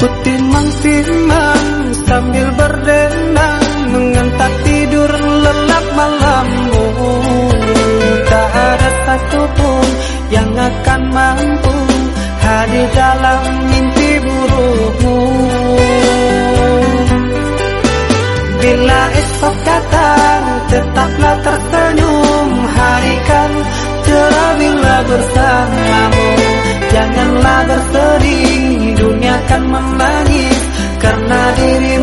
Kutimang-timang sambil berdendang Mengentak tidur lelap malammu Tak ada satupun yang akan mampu Hadir dalam mimpi burukmu. Bila esok datang tetaplah tersenyum Hari kan cerah bila bersamamu. Janganlah bersedih menangis Karena dirimu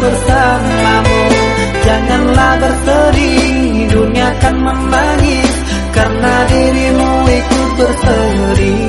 bersamamu. Janganlah bersedih Dunia kan menangis Karena dirimu ikut bersedih